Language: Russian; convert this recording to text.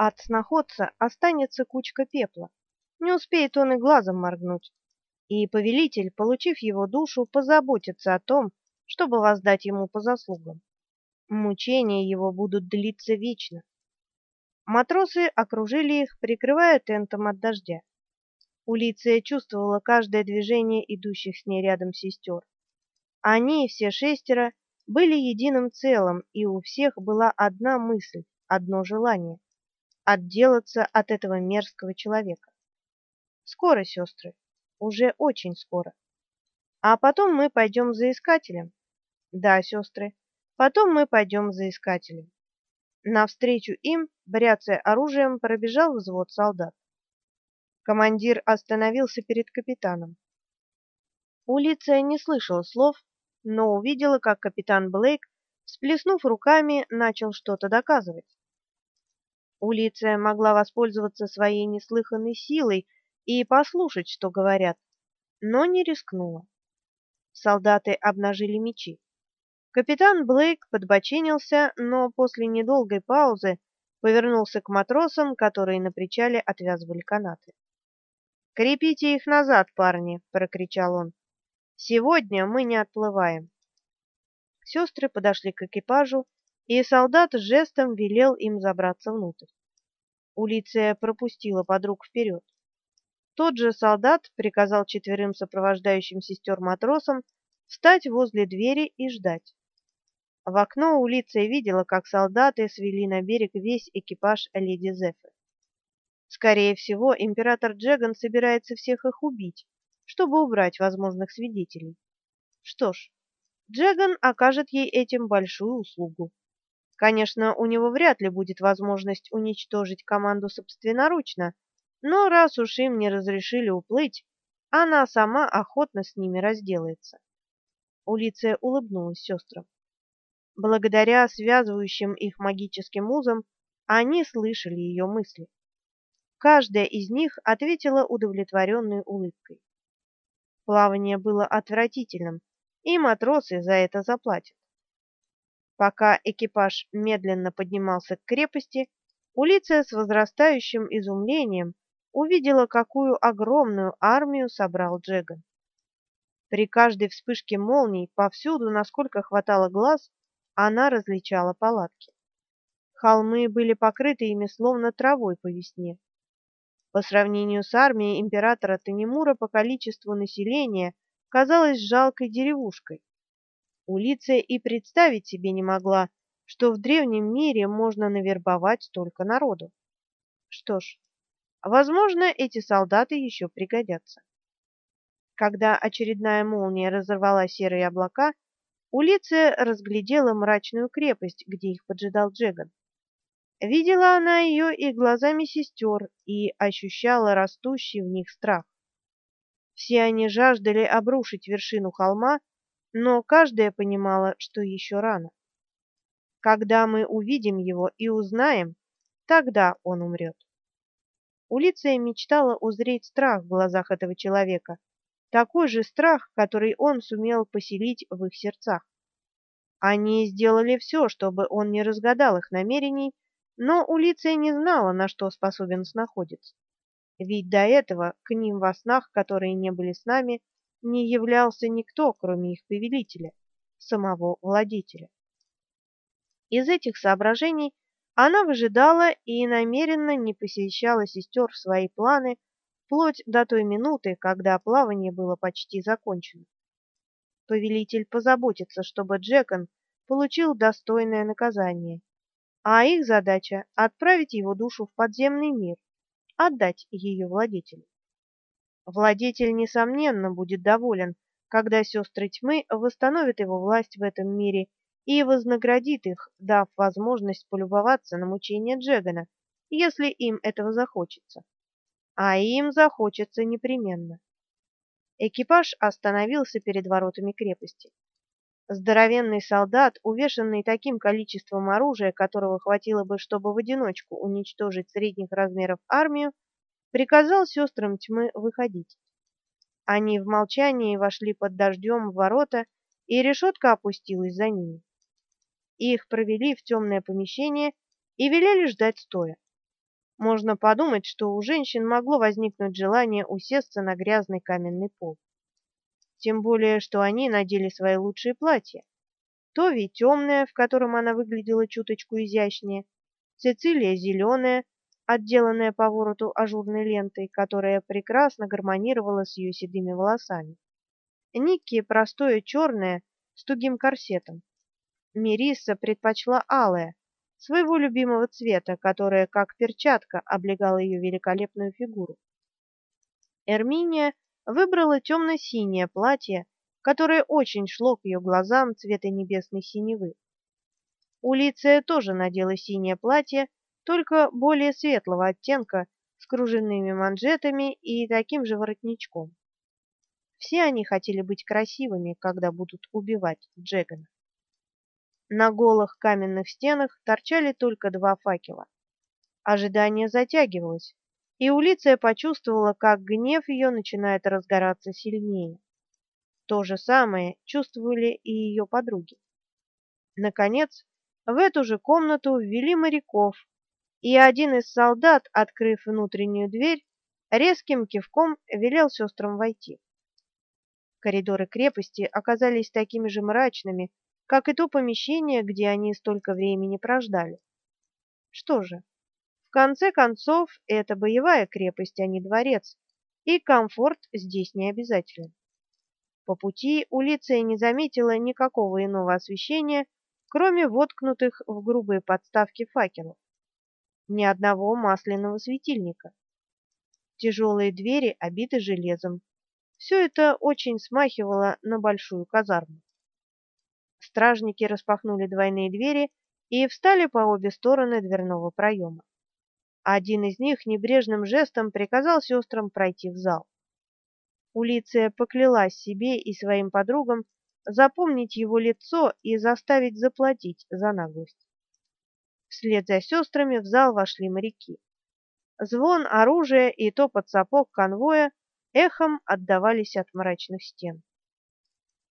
От сноходца останется кучка пепла. Не успеет он и глазом моргнуть. И повелитель, получив его душу, позаботится о том, чтобы воздать ему по заслугам. Мучения его будут длиться вечно. Матросы окружили их, прикрывая тентом от дождя. Улиция чувствовала каждое движение идущих с ней рядом сестер. Они, все шестеро, были единым целым, и у всех была одна мысль, одно желание — отделаться от этого мерзкого человека. Скоро, сестры, уже очень скоро. А потом мы пойдем за искателем. Да, сестры, потом мы пойдем за искателем. Навстречу им, бряцая оружием, пробежал взвод солдат. Командир остановился перед капитаном. Улиция не слышала слов, но увидела, как капитан Блейк, всплеснув руками, начал что-то доказывать. Улиция могла воспользоваться своей неслыханной силой и послушать, что говорят, но не рискнула. Солдаты обнажили мечи. Капитан Блейк подбоченился, но после недолгой паузы повернулся к матросам, которые на причале отвязывали канаты. «Крепите их назад, парни!» — прокричал он. Сегодня мы не отплываем. Сестры подошли к экипажу, и солдат жестом велел им забраться внутрь. Улиция пропустила подруг вперед. Тот же солдат приказал четверым сопровождающим сестер матросам встать возле двери и ждать. В окно Улиция видела, как солдаты свели на берег весь экипаж леди Зефы. Скорее всего, император Джеган собирается всех их убить, чтобы убрать возможных свидетелей. Что ж, Джеган окажет ей этим большую услугу. Конечно, у него вряд ли будет возможность уничтожить команду собственноручно, но раз уж им не разрешили уплыть, она сама охотно с ними разделается. Улиция улыбнулась сестрам. Благодаря связывающим их магическим узам, они слышали ее мысли. Каждая из них ответила удовлетворенной улыбкой. Плавание было отвратительным, и матросы за это заплатят. Пока экипаж медленно поднимался к крепости, Улиция с возрастающим изумлением увидела, какую огромную армию собрал Джеган. При каждой вспышке молний повсюду, насколько хватало глаз, она различала палатки. Холмы были покрыты ими словно травой по весне. По сравнению с армией императора Танемура по количеству населения казалась жалкой деревушкой. Улиция и представить себе не могла, что в древнем мире можно навербовать столько народу. Что ж, возможно, эти солдаты еще пригодятся. Когда очередная молния разорвала серые облака, Улиция разглядела мрачную крепость, где их поджидал Джеган. Видела она ее и глазами сестер, и ощущала растущий в них страх. Все они жаждали обрушить вершину холма, но каждая понимала, что еще рано. Когда мы увидим его и узнаем, тогда он умрет. Улиция мечтала узреть страх в глазах этого человека, такой же страх, который он сумел поселить в их сердцах. Они сделали все, чтобы он не разгадал их намерений, но Улиция не знала, на что способен снаходец. Ведь до этого к ним во снах, которые не были с нами, не являлся никто, кроме их повелителя, самого владетеля. Из этих соображений она выжидала и намеренно не посещала сестер в свои планы вплоть до той минуты, когда плавание было почти закончено. Повелитель позаботится, чтобы Джекон получил достойное наказание, а их задача — отправить его душу в подземный мир, отдать ее владетелю. Владетель, несомненно, будет доволен, когда сестры тьмы восстановят его власть в этом мире и вознаградит их, дав возможность полюбоваться на мучения Джегана, если им этого захочется. А им захочется непременно. Экипаж остановился перед воротами крепости. Здоровенный солдат, увешанный таким количеством оружия, которого хватило бы, чтобы в одиночку уничтожить средних размеров армию, приказал сестрам тьмы выходить. Они в молчании вошли под дождем в ворота, и решетка опустилась за ними. Их провели в темное помещение и велели ждать стоя. Можно подумать, что у женщин могло возникнуть желание усесться на грязный каменный пол. Тем более, что они надели свои лучшие платья. Тови темное, в котором она выглядела чуточку изящнее, Цицилия зеленая, отделанная по вороту ажурной лентой, которая прекрасно гармонировала с ее седыми волосами. Никки простое черное с тугим корсетом. Мирисса предпочла алое, своего любимого цвета, которое как перчатка облегало ее великолепную фигуру. Эрминия выбрала темно-синее платье, которое очень шло к ее глазам цвета небесной синевы. Улиция тоже надела синее платье, только более светлого оттенка, с кружевными манжетами и таким же воротничком. Все они хотели быть красивыми, когда будут убивать Джегана. На голых каменных стенах торчали только два факела. Ожидание затягивалось, и Улиция почувствовала, как гнев ее начинает разгораться сильнее. То же самое чувствовали и ее подруги. Наконец, в эту же комнату ввели моряков, и один из солдат, открыв внутреннюю дверь, резким кивком велел сестрам войти. Коридоры крепости оказались такими же мрачными, как и то помещение, где они столько времени прождали. Что же, в конце концов, это боевая крепость, а не дворец, и комфорт здесь не обязателен. По пути Улиция не заметила никакого иного освещения, кроме воткнутых в грубые подставки факелов. Ни одного масляного светильника. Тяжелые двери обиты железом. Все это очень смахивало на большую казарму. Стражники распахнули двойные двери и встали по обе стороны дверного проема. Один из них небрежным жестом приказал сестрам пройти в зал. Улиция поклялась себе и своим подругам, запомнить его лицо и заставить заплатить за наглость. Вслед за сестрами в зал вошли моряки. Звон оружия и топот сапог конвоя эхом отдавались от мрачных стен.